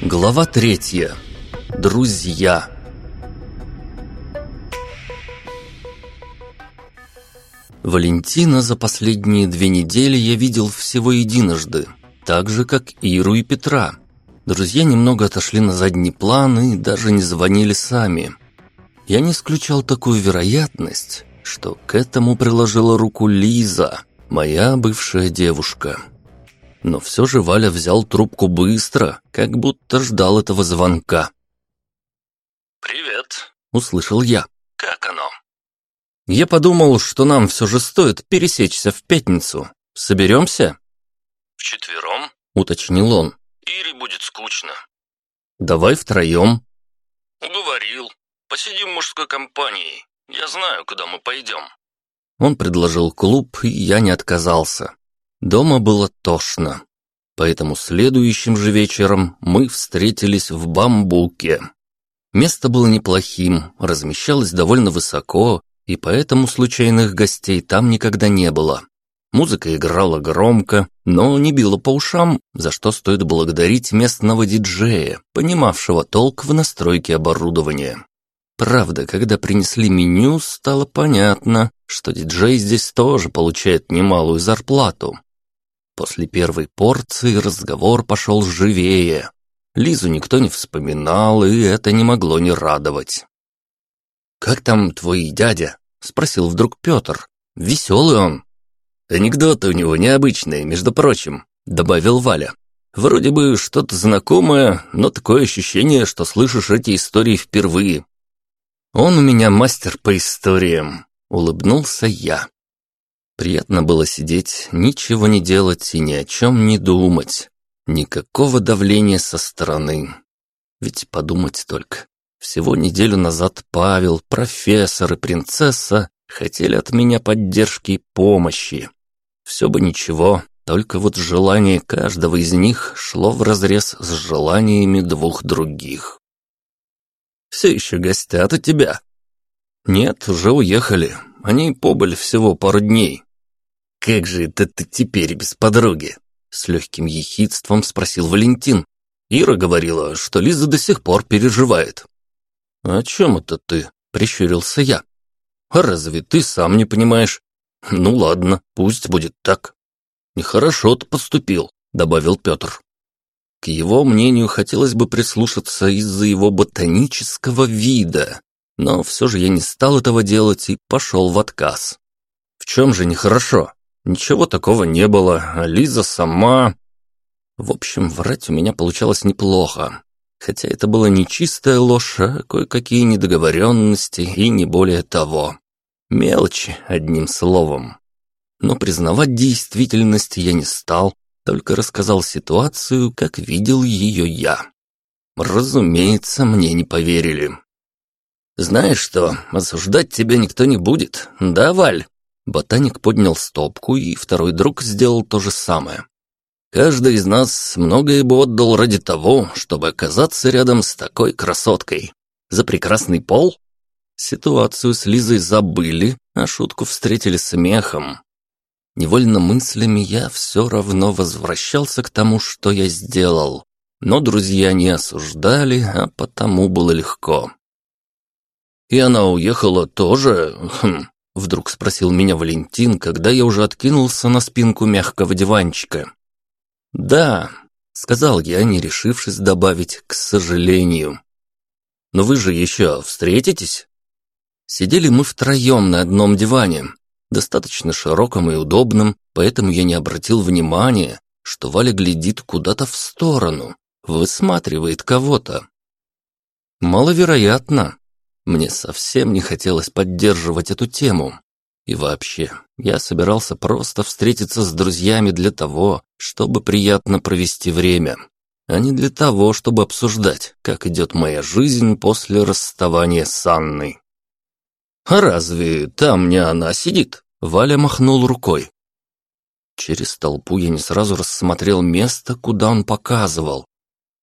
Глава третья. Друзья. Валентина за последние две недели я видел всего единожды, так же, как Иру и Петра. Друзья немного отошли на задний план и даже не звонили сами. Я не исключал такую вероятность, что к этому приложила руку Лиза, моя бывшая девушка. Но все же Валя взял трубку быстро, как будто ждал этого звонка. «Привет», — услышал я. «Как оно?» Я подумал, что нам все же стоит пересечься в пятницу. Соберемся? «Вчетвером?» — уточнил он. «Ире будет скучно». «Давай втроем». «Уговорил. Посидим мужской компании. Я знаю, куда мы пойдем». Он предложил клуб, и я не отказался. Дома было тошно. Поэтому следующим же вечером мы встретились в бамбуке. Место было неплохим, размещалось довольно высоко, и поэтому случайных гостей там никогда не было. Музыка играла громко, но не била по ушам, за что стоит благодарить местного диджея, понимавшего толк в настройке оборудования. Правда, когда принесли меню, стало понятно, что диджей здесь тоже получает немалую зарплату. После первой порции разговор пошел живее. Лизу никто не вспоминал, и это не могло не радовать. «Как там твой дядя?» — спросил вдруг Петр. «Веселый он». «Анекдоты у него необычные, между прочим», — добавил Валя. «Вроде бы что-то знакомое, но такое ощущение, что слышишь эти истории впервые». «Он у меня мастер по историям», — улыбнулся я. Приятно было сидеть, ничего не делать и ни о чем не думать. Никакого давления со стороны. Ведь подумать только. Всего неделю назад Павел, профессор и принцесса хотели от меня поддержки и помощи. Все бы ничего, только вот желание каждого из них шло вразрез с желаниями двух других. «Все еще гостят у тебя?» «Нет, уже уехали. Они побыли всего пару дней». «Как же это ты теперь без подруги?» С легким ехидством спросил Валентин. Ира говорила, что Лиза до сих пор переживает. «О чем это ты?» — прищурился я. «А разве ты сам не понимаешь?» «Ну ладно, пусть будет так». «Нехорошо ты поступил», — добавил Петр. К его мнению хотелось бы прислушаться из-за его ботанического вида, но все же я не стал этого делать и пошел в отказ. В чем же нехорошо? Ничего такого не было, а Лиза сама... В общем, врать у меня получалось неплохо. Хотя это была не чистая ложь, а кое-какие недоговоренности и не более того. Мелочи, одним словом. Но признавать действительность я не стал, только рассказал ситуацию, как видел ее я. Разумеется, мне не поверили. «Знаешь что, осуждать тебя никто не будет, да, Валь?» Ботаник поднял стопку, и второй друг сделал то же самое. «Каждый из нас многое бы отдал ради того, чтобы оказаться рядом с такой красоткой. За прекрасный пол?» Ситуацию с Лизой забыли, а шутку встретили смехом. Невольно мыслями я все равно возвращался к тому, что я сделал. Но друзья не осуждали, а потому было легко. «И она уехала тоже? Хм, Вдруг спросил меня Валентин, когда я уже откинулся на спинку мягкого диванчика. «Да», — сказал я, не решившись добавить «к сожалению». «Но вы же еще встретитесь?» Сидели мы втроем на одном диване, достаточно широком и удобном, поэтому я не обратил внимания, что Валя глядит куда-то в сторону, высматривает кого-то. Маловероятно, мне совсем не хотелось поддерживать эту тему. И вообще, я собирался просто встретиться с друзьями для того, чтобы приятно провести время, а не для того, чтобы обсуждать, как идет моя жизнь после расставания с Анной. «А разве там не она сидит?» Валя махнул рукой. Через толпу я не сразу рассмотрел место, куда он показывал.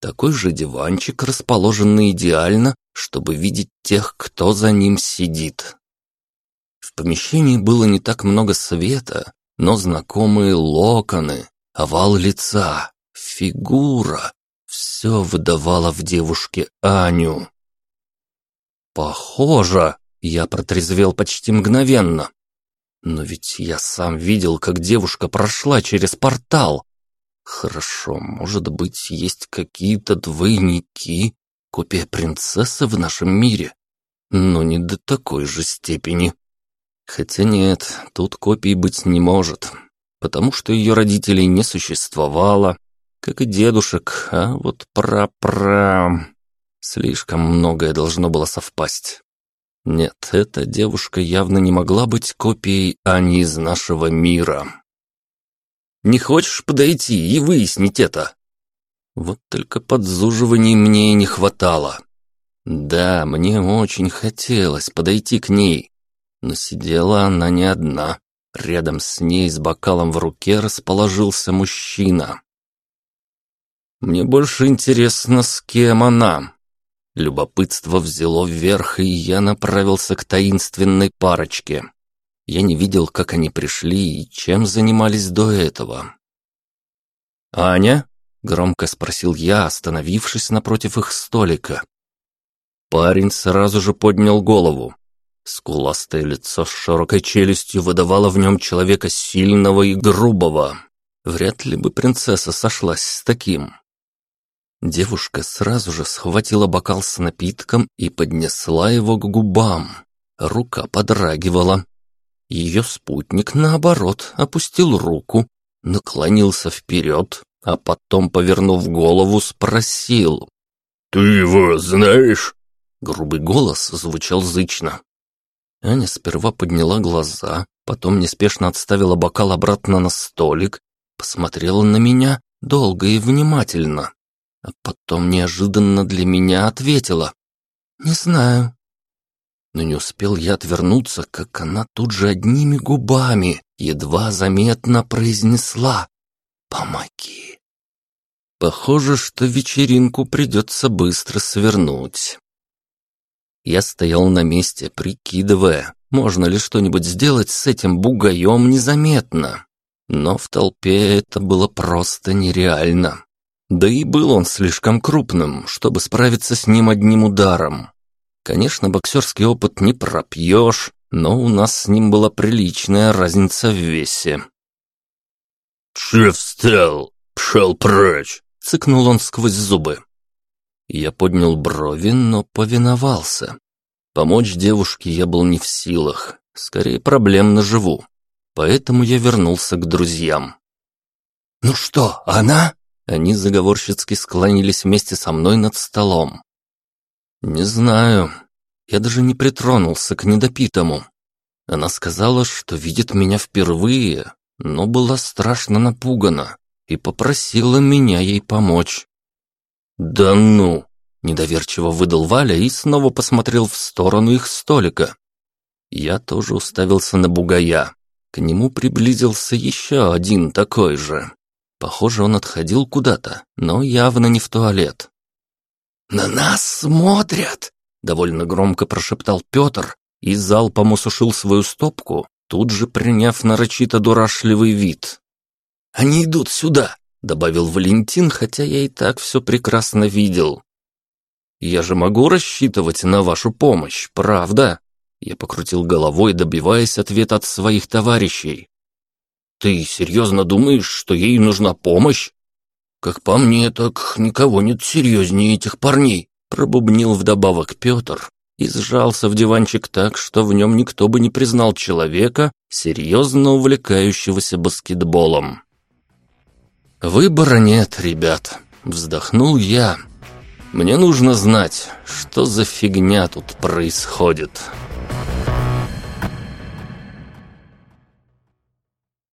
Такой же диванчик, расположенный идеально, чтобы видеть тех, кто за ним сидит. В помещении было не так много света, но знакомые локоны, овал лица, фигура. Все выдавало в девушке Аню. «Похоже!» — я протрезвел почти мгновенно. Но ведь я сам видел, как девушка прошла через портал. Хорошо, может быть, есть какие-то двойники, копия принцессы в нашем мире, но не до такой же степени. Хотя нет, тут копий быть не может, потому что ее родителей не существовало, как и дедушек, а вот пра-пра... Слишком многое должно было совпасть. Нет, эта девушка явно не могла быть копией Ани из нашего мира. «Не хочешь подойти и выяснить это?» Вот только подзуживаний мне не хватало. Да, мне очень хотелось подойти к ней, но сидела она не одна. Рядом с ней с бокалом в руке расположился мужчина. Мне больше интересно, с кем она. Любопытство взяло вверх, и я направился к таинственной парочке. Я не видел, как они пришли и чем занимались до этого. «Аня?» — громко спросил я, остановившись напротив их столика. Парень сразу же поднял голову. Скуластое лицо с широкой челюстью выдавало в нем человека сильного и грубого. Вряд ли бы принцесса сошлась с таким. Девушка сразу же схватила бокал с напитком и поднесла его к губам. Рука подрагивала. Ее спутник, наоборот, опустил руку, наклонился вперед, а потом, повернув голову, спросил. «Ты его знаешь?» Грубый голос звучал зычно. Аня сперва подняла глаза, потом неспешно отставила бокал обратно на столик, посмотрела на меня долго и внимательно а потом неожиданно для меня ответила. «Не знаю». Но не успел я отвернуться, как она тут же одними губами едва заметно произнесла «Помоги». Похоже, что вечеринку придется быстро свернуть. Я стоял на месте, прикидывая, можно ли что-нибудь сделать с этим бугаем незаметно. Но в толпе это было просто нереально. Да и был он слишком крупным, чтобы справиться с ним одним ударом. Конечно, боксерский опыт не пропьешь, но у нас с ним была приличная разница в весе. «Че встал? Пшел прочь!» — цыкнул он сквозь зубы. Я поднял брови, но повиновался. Помочь девушке я был не в силах, скорее проблемно живу. Поэтому я вернулся к друзьям. «Ну что, она?» Они заговорщицки склонились вместе со мной над столом. «Не знаю. Я даже не притронулся к недопитому. Она сказала, что видит меня впервые, но была страшно напугана и попросила меня ей помочь». «Да ну!» – недоверчиво выдал Валя и снова посмотрел в сторону их столика. Я тоже уставился на бугая. К нему приблизился еще один такой же. Похоже, он отходил куда-то, но явно не в туалет. «На нас смотрят!» — довольно громко прошептал Петр и залпом усушил свою стопку, тут же приняв нарочито дурашливый вид. «Они идут сюда!» — добавил Валентин, хотя я и так все прекрасно видел. «Я же могу рассчитывать на вашу помощь, правда?» Я покрутил головой, добиваясь ответа от своих товарищей. Ты серьезно думаешь, что ей нужна помощь? Как по мне, так никого нет серьезнее этих парней, пробубнил вдобавок Петр и сжался в диванчик так, что в нем никто бы не признал человека, серьезно увлекающегося баскетболом. «Выбора нет, ребят», — вздохнул я. «Мне нужно знать, что за фигня тут происходит».